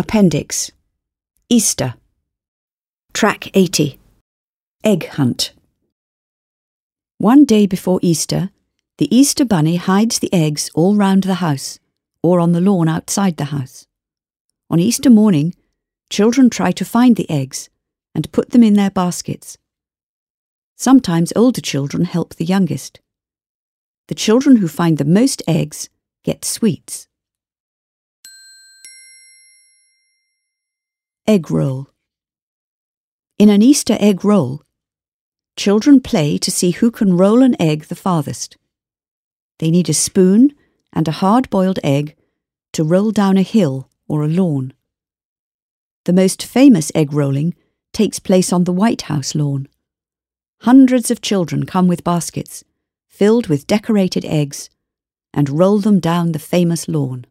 Appendix Easter Track 80 Egg Hunt One day before Easter, the Easter Bunny hides the eggs all round the house or on the lawn outside the house. On Easter morning, children try to find the eggs and put them in their baskets. Sometimes older children help the youngest. The children who find the most eggs get sweets. Egg roll. In an Easter egg roll, children play to see who can roll an egg the farthest. They need a spoon and a hard boiled egg to roll down a hill or a lawn. The most famous egg rolling takes place on the White House lawn. Hundreds of children come with baskets filled with decorated eggs and roll them down the famous lawn.